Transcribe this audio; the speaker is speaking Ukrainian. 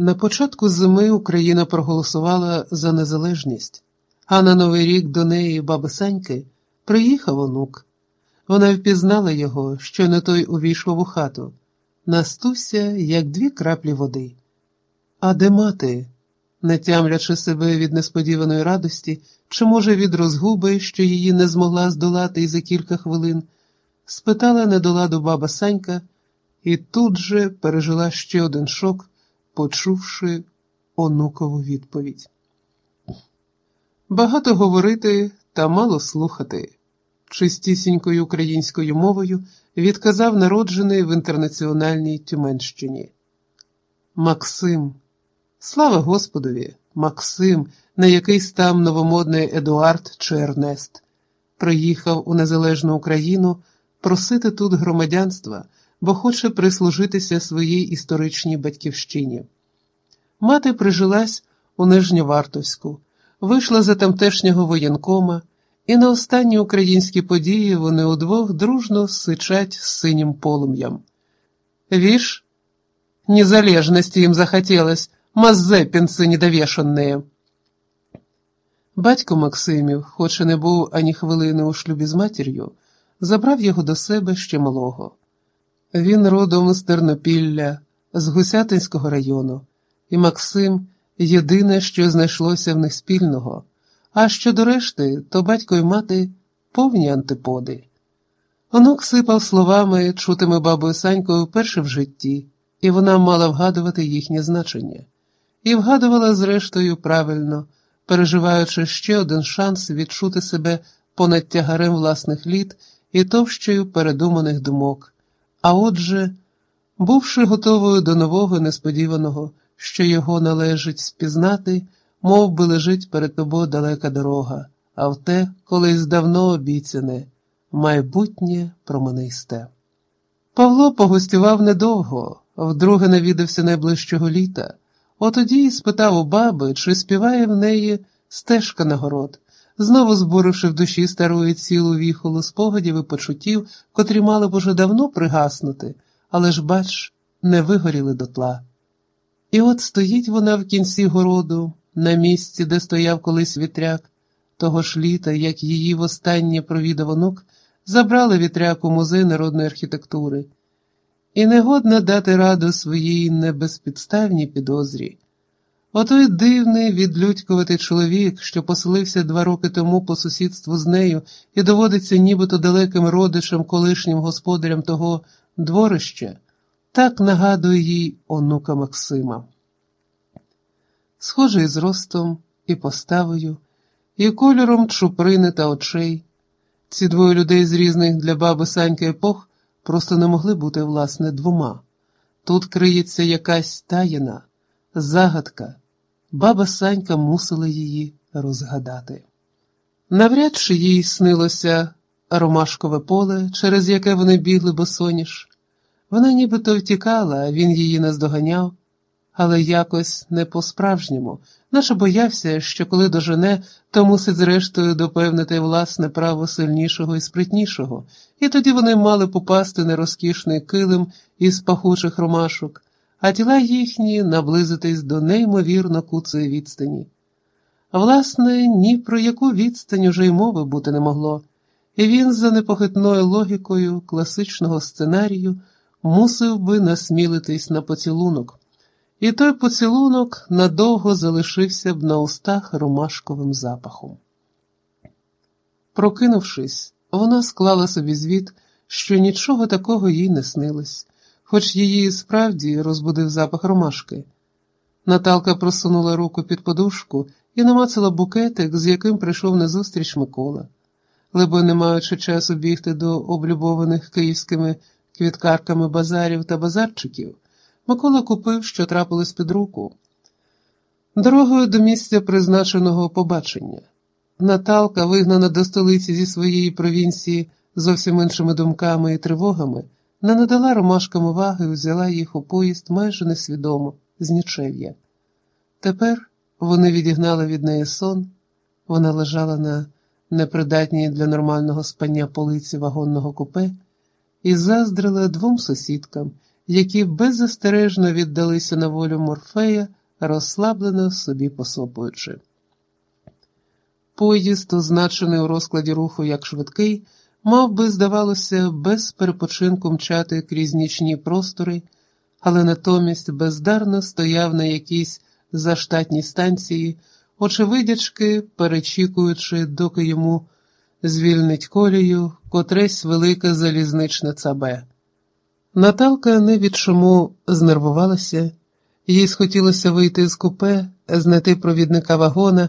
На початку зими Україна проголосувала за незалежність, а на Новий рік до неї, баби Саньки, приїхав онук. Вона впізнала його, що не той увійшов у хату, настувся, як дві краплі води. А де мати? не тямлячи себе від несподіваної радості, чи, може, від розгуби, що її не змогла здолати і за кілька хвилин, спитала недоладу баба Санька і тут же пережила ще один шок, почувши онукову відповідь. Багато говорити та мало слухати. Чистісінькою українською мовою відказав народжений в інтернаціональній Тюменщині. Максим. Слава Господові, Максим, на якийсь там новомодний Едуард чи Ернест, приїхав у незалежну Україну просити тут громадянства, бо хоче прислужитися своїй історичній батьківщині. Мати прижилась у Нижньовартовську, вийшла за тамтешнього воєнкома, і на останні українські події вони удвох дружно сичать з синім полум'ям. Віж, незалежності їм захотілось. Мазепінці недовішані. Батько Максимів, хоч і не був ані хвилини у шлюбі з матір'ю, забрав його до себе ще малого. Він родом з Тернопілля, з Гусятинського району, і Максим єдине, що знайшлося в них спільного, а щодо решти, то батько й мати повні антиподи. Онук сипав словами, чутими бабою Санькою вперше в житті, і вона мала вгадувати їхнє значення і вгадувала, зрештою, правильно, переживаючи ще один шанс відчути себе понад тягарем власних літ і товщею передуманих думок. А отже, бувши готовою до нового несподіваного, що його належить спізнати, мов би лежить перед тобою далека дорога, а в те, колись давно обіцяне, майбутнє променисте. Павло погостював недовго, вдруге навідався найближчого літа. Отоді й спитав у баби, чи співає в неї стежка на город, знову збуривши в душі старої цілу віхолу спогадів і почуттів, котрі мали б уже давно пригаснути, але ж, бач, не вигоріли дотла. І от стоїть вона в кінці городу, на місці, де стояв колись вітряк, того ж літа, як її востаннє провідав онук, забрали вітряк у музей народної архітектури і негодна дати раду своїй небезпідставній підозрі. Отой дивний відлюдькуватий чоловік, що поселився два роки тому по сусідству з нею і доводиться нібито далеким родичем, колишнім господарям того дворища, так нагадує їй онука Максима. Схожий з ростом і поставою, і кольором чуприни та очей. Ці двоє людей з різних для баби Саньки епох просто не могли бути, власне, двома. Тут криється якась таїна, загадка, баба Санька мусила її розгадати. Навряд чи їй снилося ромашкове поле, через яке вони бігли босоніж. Вона нібито втікала, а він її наздоганяв, але якось не по-справжньому, наче боявся, що коли дожене, то мусить зрештою допевнити власне право сильнішого і спритнішого, і тоді вони мали попасти на розкішний килим із пахучих ромашок, а тіла їхні наблизитись до неймовірно куцої відстані. Власне, ні про яку відстань уже й мови бути не могло, і він за непохитною логікою класичного сценарію мусив би насмілитись на поцілунок і той поцілунок надовго залишився б на устах ромашковим запахом. Прокинувшись, вона склала собі звіт, що нічого такого їй не снилось, хоч її справді розбудив запах ромашки. Наталка просунула руку під подушку і намацала букетик, з яким прийшов назустріч Микола. Либо, не маючи часу бігти до облюбованих київськими квіткарками базарів та базарчиків, Микола купив, що трапилось під руку. Дорогою до місця призначеного побачення. Наталка, вигнана до столиці зі своєї провінції зовсім іншими думками і тривогами, не надала ромашкам уваги і взяла їх у поїзд майже несвідомо, з нічев'я. Тепер вони відігнали від неї сон, вона лежала на непридатній для нормального спання полиці вагонного купе і заздрила двом сусідкам які беззастережно віддалися на волю Морфея, розслаблено собі посопуючи. Поїзд, означений у розкладі руху як швидкий, мав би, здавалося, без перепочинку мчати крізь нічні простори, але натомість бездарно стояв на якійсь заштатній станції, очевидячки перечікуючи, доки йому звільнить колію котресь велике залізничне цабе. Наталка не від чому знервувалася, їй схотілося вийти з купе, знайти провідника вагона.